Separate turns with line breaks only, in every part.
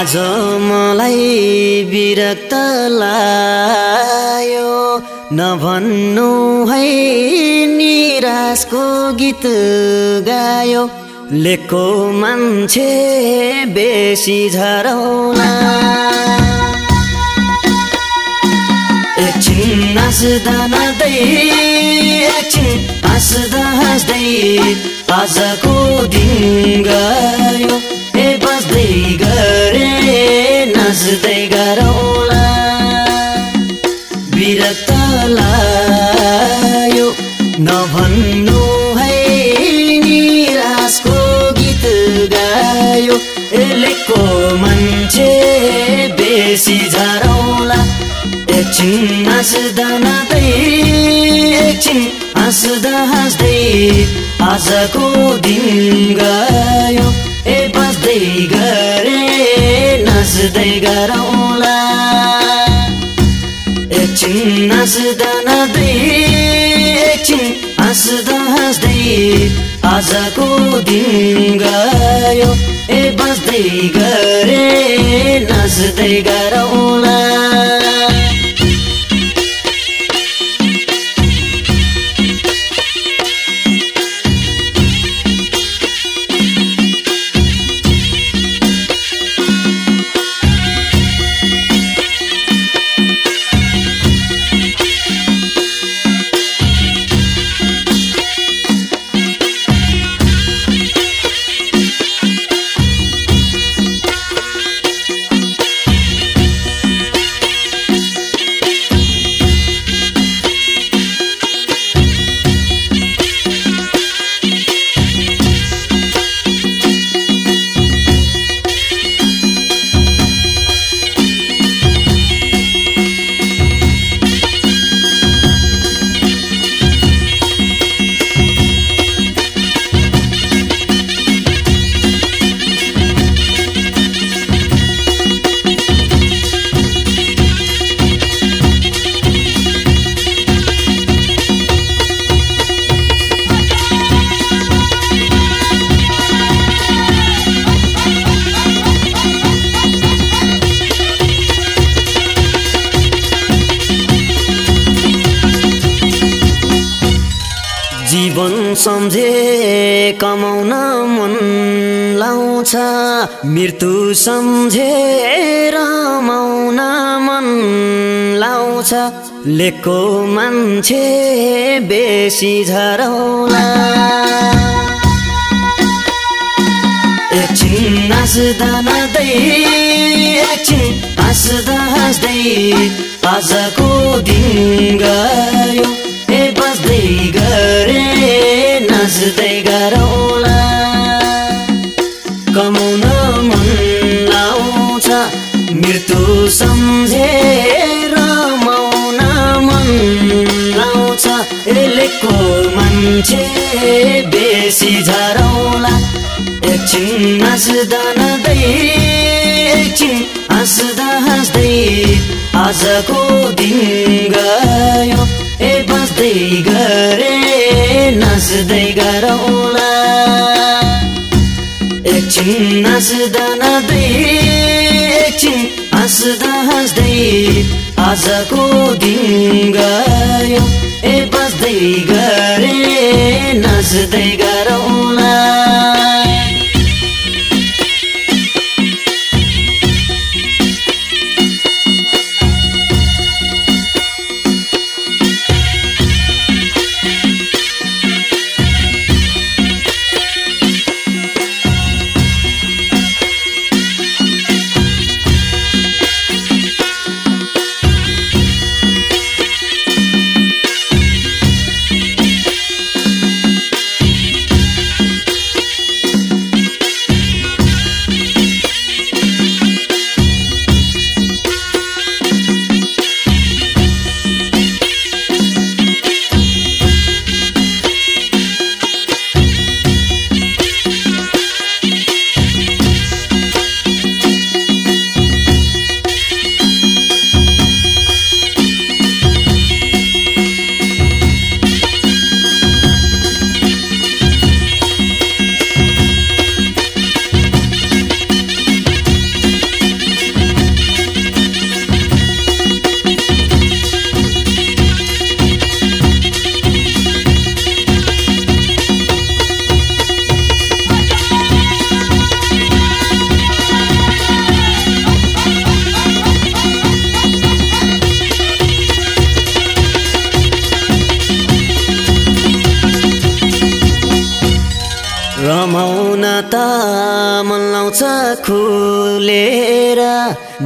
आज मलाई विरक्त लायो। नभन्नु है निराशको गीत गायो। लेखको मान्छे बेसी झरौला। एकछिन एकछिन हाँस्दा हाँस्दै आजको दिन गयो। ए बस्दै नाच्दै गरौला। विरक्त लायो नभन्नु है निराशको गीत गायो। एलेको मान्छे बेसी झरौला। एकछिन हाँस्दा नाच्दै एकछिन हाँस्दा हाँस्दै आजको दिन गयो। ए बस्दै गरे नाच्दै गरौला। एकछिन हाँस्दा नाच्दै एकछिन हाँस्दा हाँस्दै आजको दिन गयो। ए बस्दै गरे नाच्दै गरौला। सम्झे कमाउन मन लाउँछ। मृत्यु सम्झे रमाउन मन लाउँछ। लेखको मान्छे बेसी झरौला। एकछिन हाँस्दा नाच्दै एकछिन हाँस्दा हाँस्दै आजको दिन गयो। ए बस्दै नाच्दै गरौला कमाउन मन लाउँछ मृत्यु सम्झे रमाउन मन लाउँछ एलेको मान्छे बेसी झरौला एकछिन नाच्दै एकछिन हाँस्दा हाँस्दै आजको दिन गयो ए बस्दै गरे नाच्दै गरौला। एकछिन हाँस्दा नाच्दै एकछिन हाँस्दा हाँस्दै आजको दिन गयो। ए बस्दै गरे नाच्दै गरौला।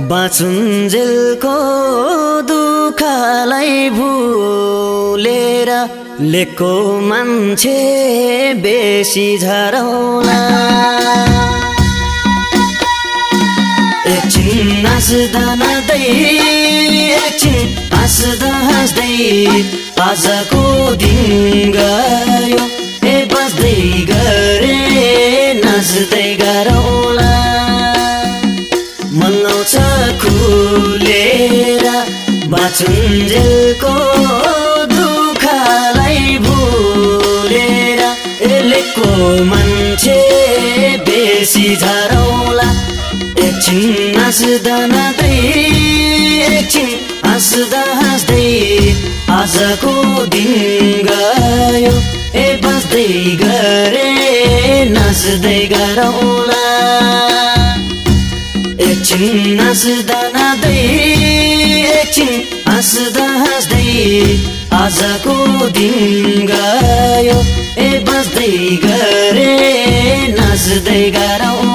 बाँचुन्जेलको दुःखलाई भुलेर लेको मान्छे बेसी झरौला। एकछिन नाच्दा नाच्दै एकछिन हाँस्दा हाँस्दै आजको दिन गयो। ए बस्दै गरे नाच्दै गरौला बाँचुन्जेलको दुःखलाई भुलेर एलेको मान्छे बेसी झरौला। एकछिन हाँस्दा नाच्दै एकछिन हाँस्दा हाँस्दै आजको दिन गयो। ए बस्दै गरे नाच्दै गरौला। एकछिन हाँस्दा नाच्दै एकछिन हाँस्दा हाँस्दै आजको दिन गयो। ए बस्दै गरे नाच्दै गरौला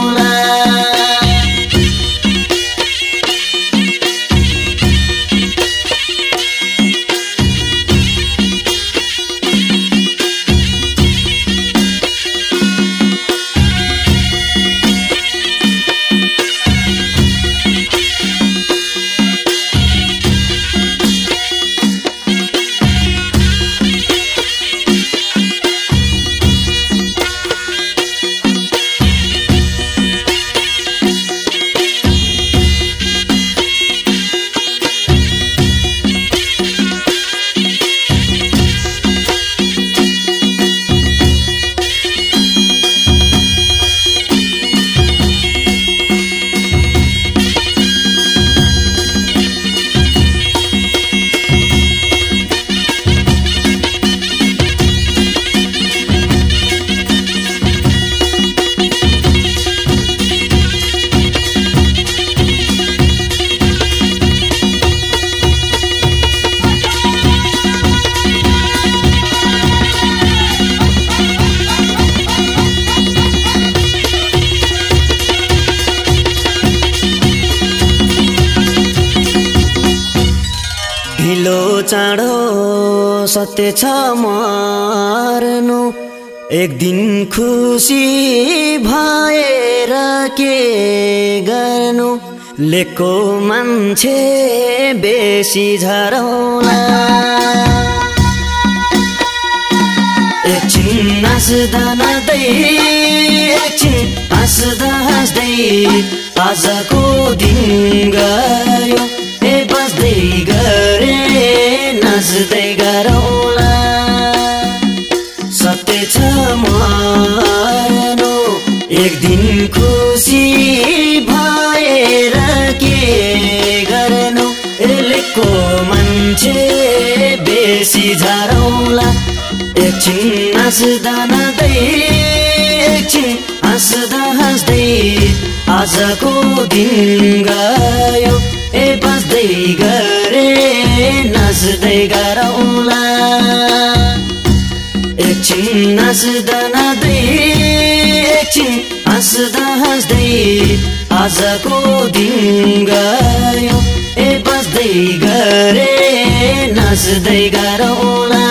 चाँडो सत्य छ मर्नु। एक दिन खुसी भएर के गर्नु? लेको मान्छे बेसी झरौला। एकछिन नाच्दा नाच्दै एकछिन हाँस्दा हाँस्दै आजको दिन गयो। नाच्दै गरौला। सत्य छ मर्नु एक दिन खुसी भएर के गर्नु? एलेको मान्छे बेसी झरौला। एकछिन हाँस्दा नाच्दै एकछिन हाँस्दा हाँस्दै आजको दिन गयो। ए बस्दै गरे नाच्दै गरौला एकछिन हाँस्दा नाच्दै एकछिन हाँस्दा हाँस्दै आजको दिन गयो ए बस्दै गरे नाच्दै गरौला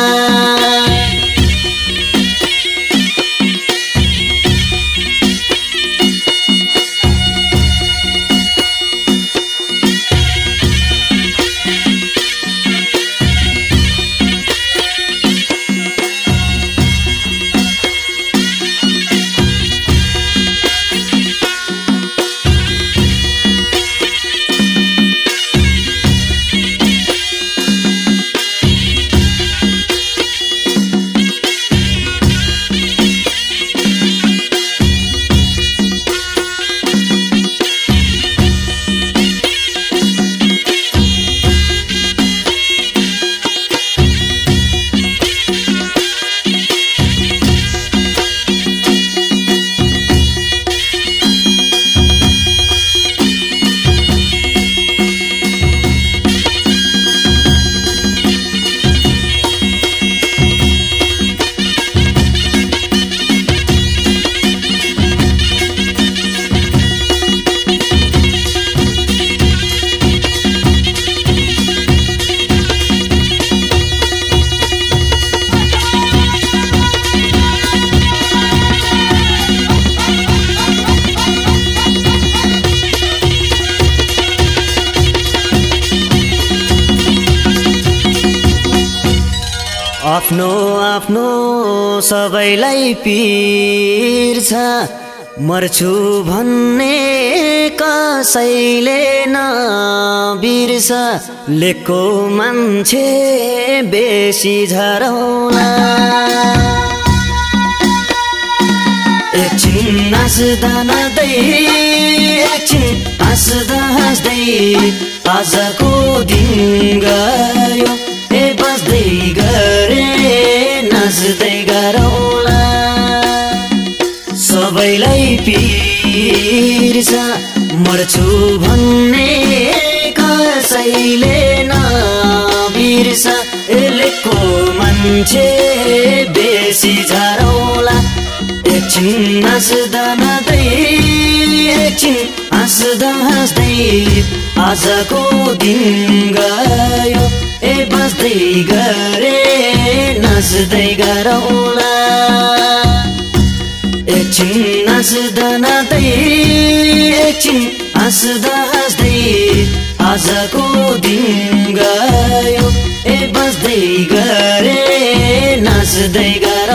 आफ्नो आफ्नो सबैलाई पिर्छ मर्छु भन्ने कसैले नबिर्छ लेखको मान्छे बेसी झरौला। एकछिन हाँस्दा नाच्दै एकछिन हाँस्दा हाँस्दै आजको दिन गयो। ए बस्दै गरे नाच्दै गरौला। सबैलाई पिर्छ मर्छु भन्ने कसैले नबिर्छ। एलेको मान्छे बेसी झरौला। एकछिन हाँस्दा नाच्दै एकछिन हाँस्दा हाँस्दै। आजको दिन गयो ए बस्दै गरे नाच्दै गरौला एकछिन हाँस्दा नाच्दै एकछिन हाँस्दा हाँस्दै आजको दिन गयो ए बस्दै गरे नाच्दै गरौला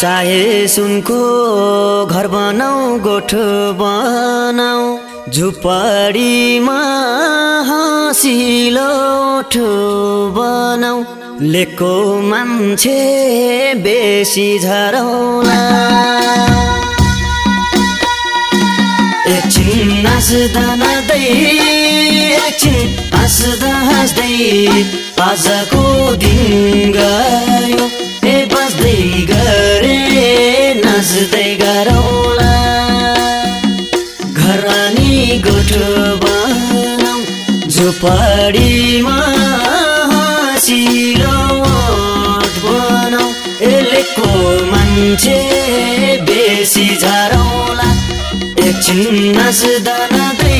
चाहे सुनको घर बनाऊ गोठो बनाऊ झुपडीमा हाँसिलो बनाऊ। लेको मान्छे बेसी झरौला। एकछिन हाँस्दा नाच्दै एकछिन हाँस्दा हाँस्दै आजको दिन गयो। नाच्दै गरौला। घर अनि गोठो बनाऊ झुपडीमा हाँसिलो बनाऊ। एलेको मान्छे बेसी झरौला। एकछिन हाँस्दा नाच्दै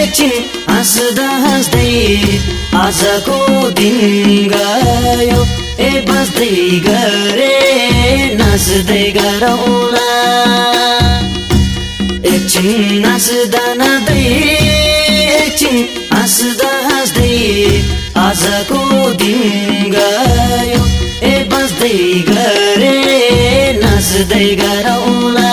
एकछिन हाँस्दा हाँस्दै आजको दिन गयो। ए बस्दै गरे नाच्दै गरौला एकछिन हाँस्दा नाच्दै एकछिन हाँस्दा हाँस्दै आजको दिन गयो। ए बस्दै गरे नाच्दै गरौला